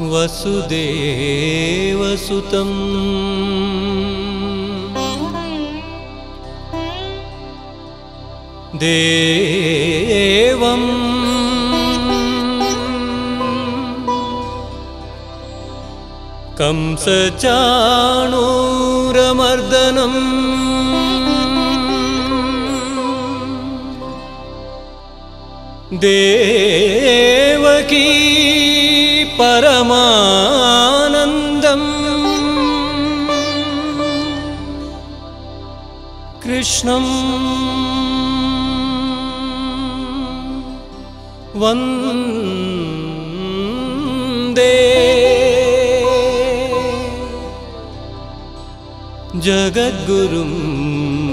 वसुदेवसुतम्। देवम्। कंसचाणूरमर्दनम्। देवकी परमानन्दम्। कृष्णम् वन्दे। जगद्गुरुम्